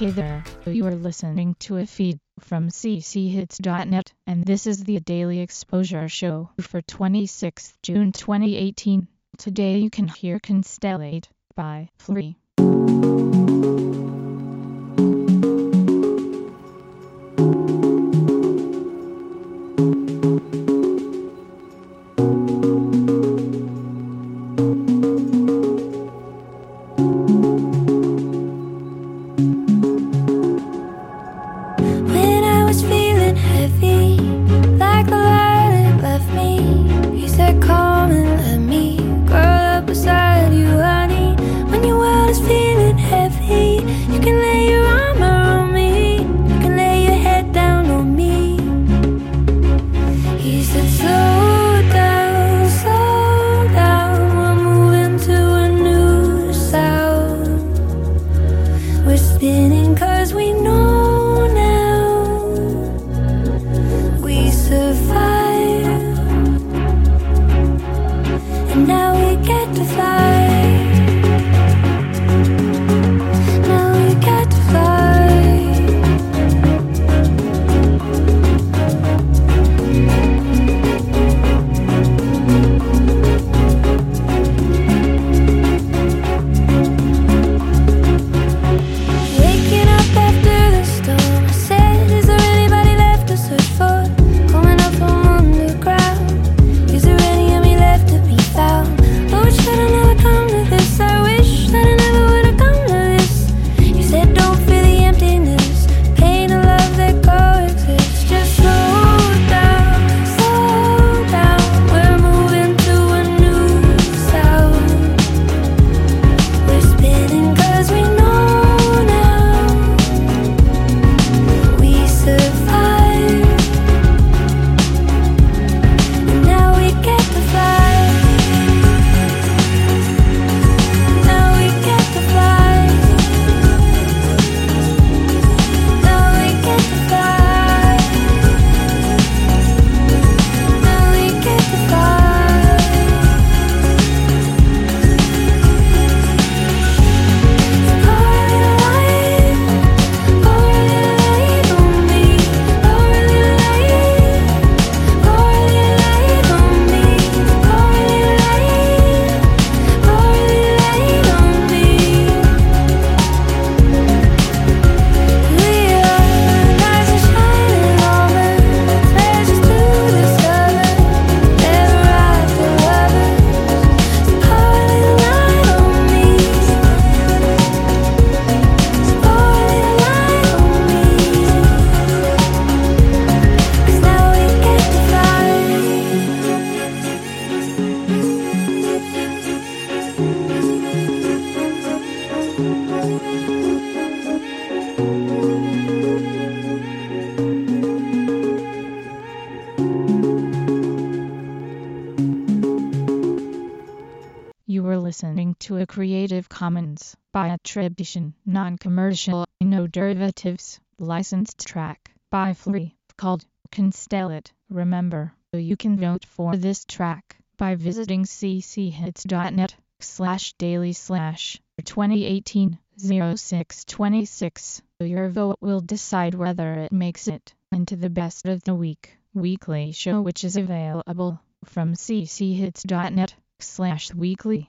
Hey there, you are listening to a feed from cchits.net, and this is the Daily Exposure Show for 26th June 2018. Today you can hear Constellate by Flea. To a Creative Commons by attribution, non-commercial, no derivatives, licensed track by Flea called Constellate. Remember, you can vote for this track by visiting cchits.net slash daily slash 2018 0626. Your vote will decide whether it makes it into the best of the week weekly show which is available from cchits.net slash weekly.